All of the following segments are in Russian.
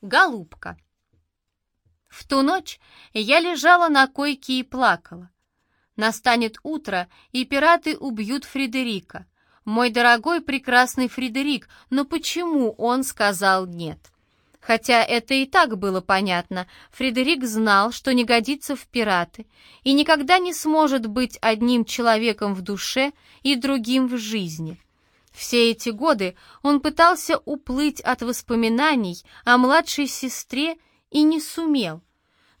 Голубка. В ту ночь я лежала на койке и плакала. Настанет утро, и пираты убьют Фредерика. Мой дорогой прекрасный Фредерик, но почему он сказал нет? Хотя это и так было понятно, Фредерик знал, что не годится в пираты и никогда не сможет быть одним человеком в душе и другим в жизни — все эти годы он пытался уплыть от воспоминаний о младшей сестре и не сумел.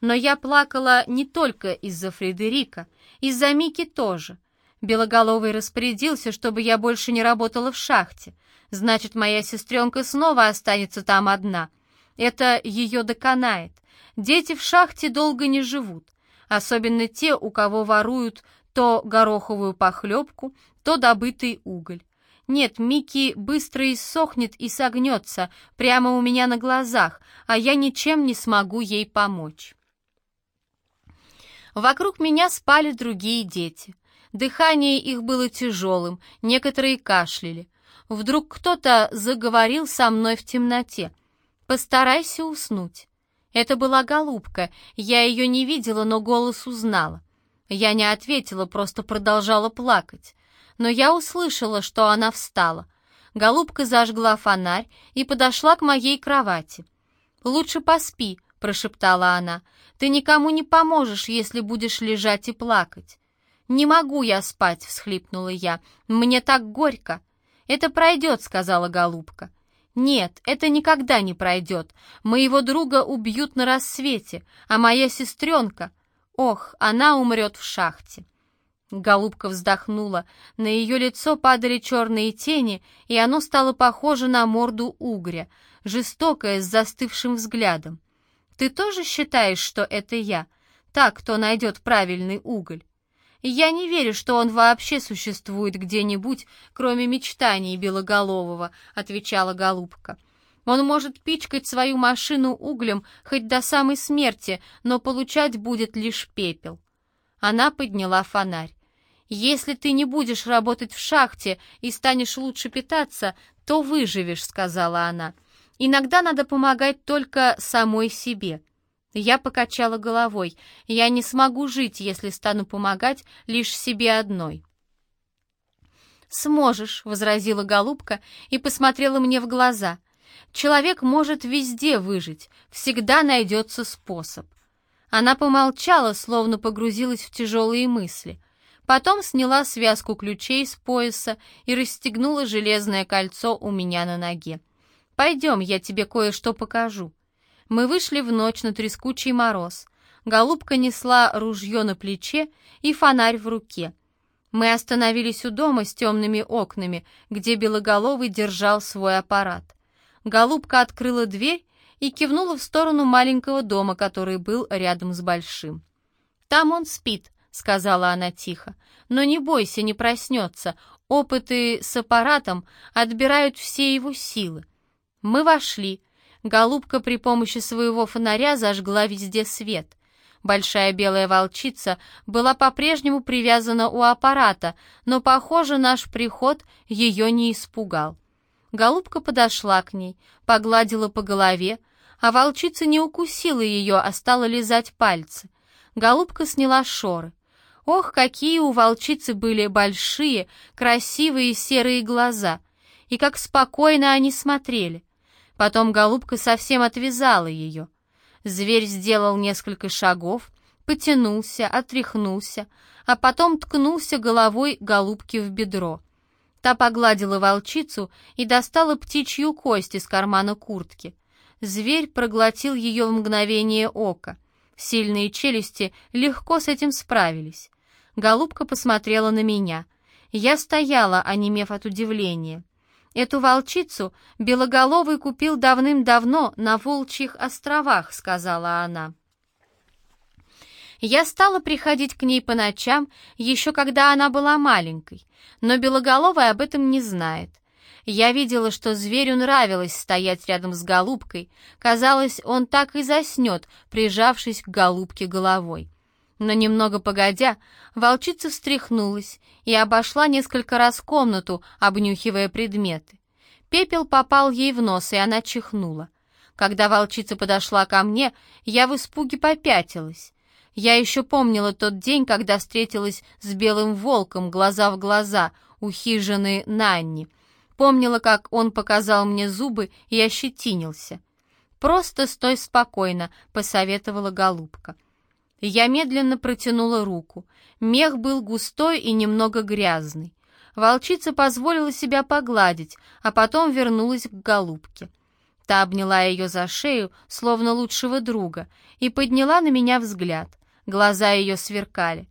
Но я плакала не только из-за Фредерика, из-за Мики тоже. Белоголовый распорядился, чтобы я больше не работала в шахте. Значит, моя сестренка снова останется там одна. Это ее доконает. Дети в шахте долго не живут, особенно те, у кого воруют то гороховую похлебку, то добытый уголь. Нет, Микки быстро иссохнет и согнется прямо у меня на глазах, а я ничем не смогу ей помочь. Вокруг меня спали другие дети. Дыхание их было тяжелым, некоторые кашляли. Вдруг кто-то заговорил со мной в темноте. «Постарайся уснуть». Это была голубка, я ее не видела, но голос узнала. Я не ответила, просто продолжала плакать но я услышала, что она встала. Голубка зажгла фонарь и подошла к моей кровати. «Лучше поспи», — прошептала она. «Ты никому не поможешь, если будешь лежать и плакать». «Не могу я спать», — всхлипнула я. «Мне так горько». «Это пройдет», — сказала голубка. «Нет, это никогда не пройдет. Моего друга убьют на рассвете, а моя сестренка...» «Ох, она умрет в шахте». Голубка вздохнула, на ее лицо падали черные тени, и оно стало похоже на морду угря, жестокое, с застывшим взглядом. «Ты тоже считаешь, что это я? Так, кто найдет правильный уголь?» «Я не верю, что он вообще существует где-нибудь, кроме мечтаний Белоголового», — отвечала Голубка. «Он может пичкать свою машину углем хоть до самой смерти, но получать будет лишь пепел». Она подняла фонарь. «Если ты не будешь работать в шахте и станешь лучше питаться, то выживешь», — сказала она. «Иногда надо помогать только самой себе». Я покачала головой. «Я не смогу жить, если стану помогать лишь себе одной». «Сможешь», — возразила голубка и посмотрела мне в глаза. «Человек может везде выжить, всегда найдется способ». Она помолчала, словно погрузилась в тяжелые мысли. Потом сняла связку ключей с пояса и расстегнула железное кольцо у меня на ноге. «Пойдем, я тебе кое-что покажу». Мы вышли в ночь на трескучий мороз. Голубка несла ружье на плече и фонарь в руке. Мы остановились у дома с темными окнами, где Белоголовый держал свой аппарат. Голубка открыла дверь и кивнула в сторону маленького дома, который был рядом с большим. «Там он спит», — сказала она тихо. «Но не бойся, не проснется. Опыты с аппаратом отбирают все его силы». Мы вошли. Голубка при помощи своего фонаря зажгла везде свет. Большая белая волчица была по-прежнему привязана у аппарата, но, похоже, наш приход ее не испугал. Голубка подошла к ней, погладила по голове, а волчица не укусила ее, а стала лизать пальцы. Голубка сняла шоры. Ох, какие у волчицы были большие, красивые серые глаза, и как спокойно они смотрели. Потом голубка совсем отвязала ее. Зверь сделал несколько шагов, потянулся, отряхнулся, а потом ткнулся головой голубки в бедро. Та погладила волчицу и достала птичью кость из кармана куртки. Зверь проглотил ее в мгновение ока. Сильные челюсти легко с этим справились. Голубка посмотрела на меня. Я стояла, онемев от удивления. «Эту волчицу Белоголовый купил давным-давно на Волчьих островах», — сказала она. Я стала приходить к ней по ночам, еще когда она была маленькой, но Белоголовый об этом не знает. Я видела, что зверю нравилось стоять рядом с голубкой. Казалось, он так и заснет, прижавшись к голубке головой. Но немного погодя, волчица встряхнулась и обошла несколько раз комнату, обнюхивая предметы. Пепел попал ей в нос, и она чихнула. Когда волчица подошла ко мне, я в испуге попятилась. Я еще помнила тот день, когда встретилась с белым волком глаза в глаза у хижины Нанни. Помнила, как он показал мне зубы и ощетинился. «Просто стой спокойно», — посоветовала голубка. Я медленно протянула руку. Мех был густой и немного грязный. Волчица позволила себя погладить, а потом вернулась к голубке. Та обняла ее за шею, словно лучшего друга, и подняла на меня взгляд. Глаза ее сверкали.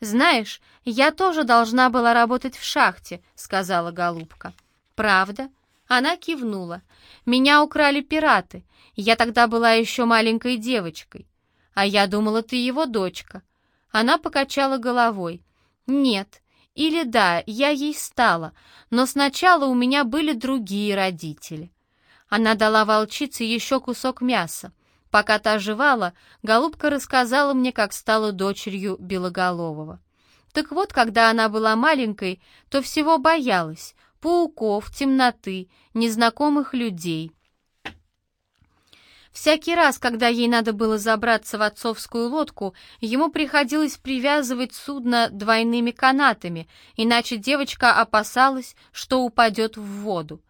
«Знаешь, я тоже должна была работать в шахте», — сказала голубка. «Правда?» Она кивнула. «Меня украли пираты. Я тогда была еще маленькой девочкой. А я думала, ты его дочка». Она покачала головой. «Нет, или да, я ей стала, но сначала у меня были другие родители». Она дала волчице еще кусок мяса. Пока та жевала, голубка рассказала мне, как стала дочерью Белоголового. Так вот, когда она была маленькой, то всего боялась — пауков, темноты, незнакомых людей — Всякий раз, когда ей надо было забраться в отцовскую лодку, ему приходилось привязывать судно двойными канатами, иначе девочка опасалась, что упадет в воду.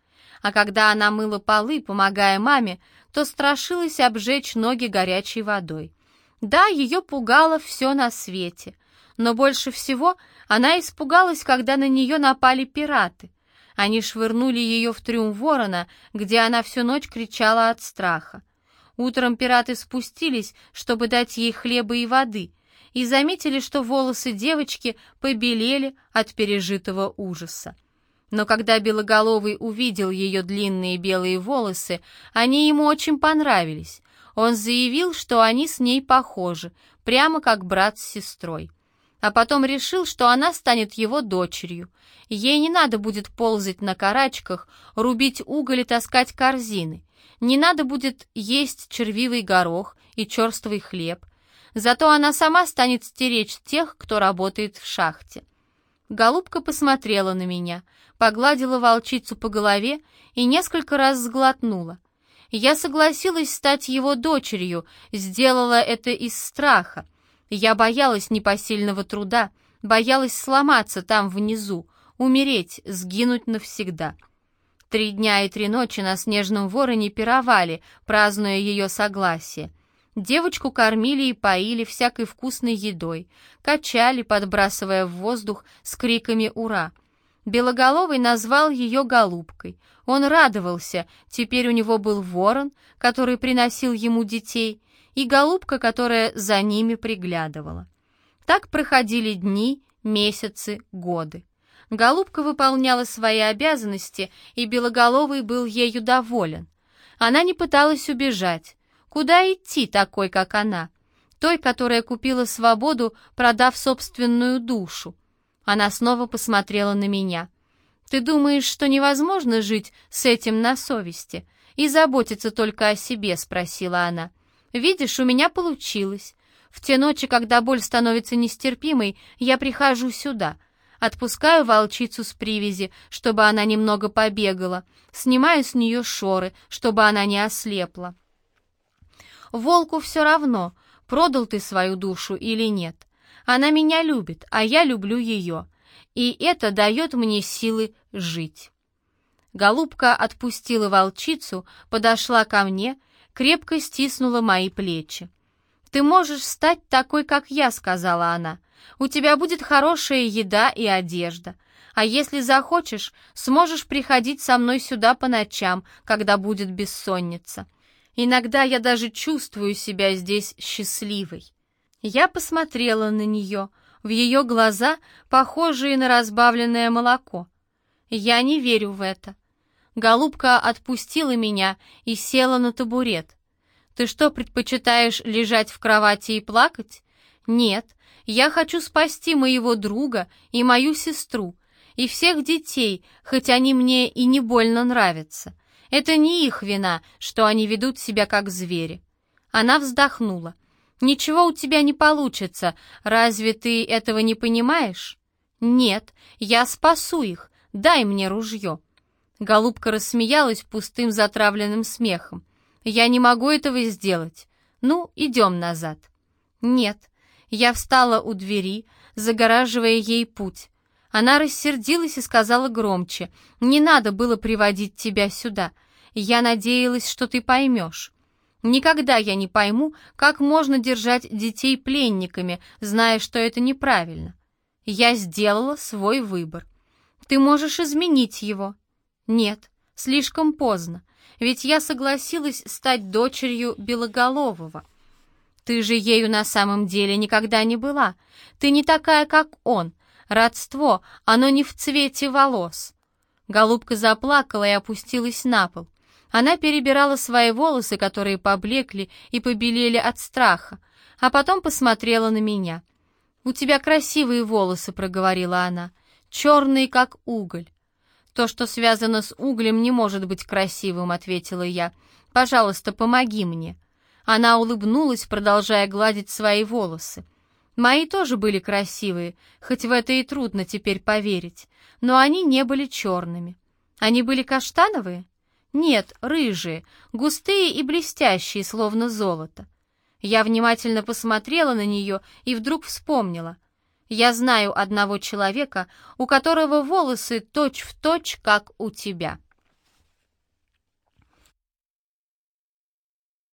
А когда она мыла полы, помогая маме, то страшилась обжечь ноги горячей водой. Да, ее пугало все на свете, но больше всего она испугалась, когда на нее напали пираты. Они швырнули ее в трюм ворона, где она всю ночь кричала от страха. Утром пираты спустились, чтобы дать ей хлеба и воды, и заметили, что волосы девочки побелели от пережитого ужаса. Но когда Белоголовый увидел ее длинные белые волосы, они ему очень понравились. Он заявил, что они с ней похожи, прямо как брат с сестрой. А потом решил, что она станет его дочерью. Ей не надо будет ползать на карачках, рубить уголь и таскать корзины. Не надо будет есть червивый горох и черствый хлеб. Зато она сама станет стеречь тех, кто работает в шахте. Голубка посмотрела на меня, погладила волчицу по голове и несколько раз сглотнула. Я согласилась стать его дочерью, сделала это из страха. Я боялась непосильного труда, боялась сломаться там внизу, умереть, сгинуть навсегда. Три дня и три ночи на снежном вороне пировали, празднуя ее согласие. Девочку кормили и поили всякой вкусной едой, качали, подбрасывая в воздух с криками «Ура!». Белоголовый назвал ее голубкой. Он радовался, теперь у него был ворон, который приносил ему детей, и голубка, которая за ними приглядывала. Так проходили дни, месяцы, годы. Голубка выполняла свои обязанности, и Белоголовый был ею доволен. Она не пыталась убежать. Куда идти такой, как она? Той, которая купила свободу, продав собственную душу. Она снова посмотрела на меня. «Ты думаешь, что невозможно жить с этим на совести и заботиться только о себе?» — спросила она. «Видишь, у меня получилось. В те ночи, когда боль становится нестерпимой, я прихожу сюда — Отпускаю волчицу с привязи, чтобы она немного побегала. Снимаю с нее шоры, чтобы она не ослепла. Волку все равно, продал ты свою душу или нет. Она меня любит, а я люблю ее. И это дает мне силы жить. Голубка отпустила волчицу, подошла ко мне, крепко стиснула мои плечи. «Ты можешь стать такой, как я», — сказала она. У тебя будет хорошая еда и одежда. А если захочешь, сможешь приходить со мной сюда по ночам, когда будет бессонница. Иногда я даже чувствую себя здесь счастливой». Я посмотрела на нее, в ее глаза, похожие на разбавленное молоко. Я не верю в это. Голубка отпустила меня и села на табурет. «Ты что, предпочитаешь лежать в кровати и плакать?» «Нет, я хочу спасти моего друга и мою сестру, и всех детей, хоть они мне и не больно нравятся. Это не их вина, что они ведут себя как звери». Она вздохнула. «Ничего у тебя не получится. Разве ты этого не понимаешь?» «Нет, я спасу их. Дай мне ружье». Голубка рассмеялась пустым затравленным смехом. Я не могу этого сделать. Ну, идем назад. Нет. Я встала у двери, загораживая ей путь. Она рассердилась и сказала громче. «Не надо было приводить тебя сюда. Я надеялась, что ты поймешь». Никогда я не пойму, как можно держать детей пленниками, зная, что это неправильно. Я сделала свой выбор. Ты можешь изменить его. Нет, слишком поздно, ведь я согласилась стать дочерью Белоголового. Ты же ею на самом деле никогда не была. Ты не такая, как он. Родство, оно не в цвете волос. Голубка заплакала и опустилась на пол. Она перебирала свои волосы, которые поблекли и побелели от страха, а потом посмотрела на меня. «У тебя красивые волосы», — проговорила она, — «черные, как уголь». «То, что связано с углем, не может быть красивым», — ответила я. «Пожалуйста, помоги мне». Она улыбнулась, продолжая гладить свои волосы. Мои тоже были красивые, хоть в это и трудно теперь поверить, но они не были черными. Они были каштановые? Нет, рыжие, густые и блестящие, словно золото. Я внимательно посмотрела на нее и вдруг вспомнила. Я знаю одного человека, у которого волосы точь-в-точь, точь, как у тебя.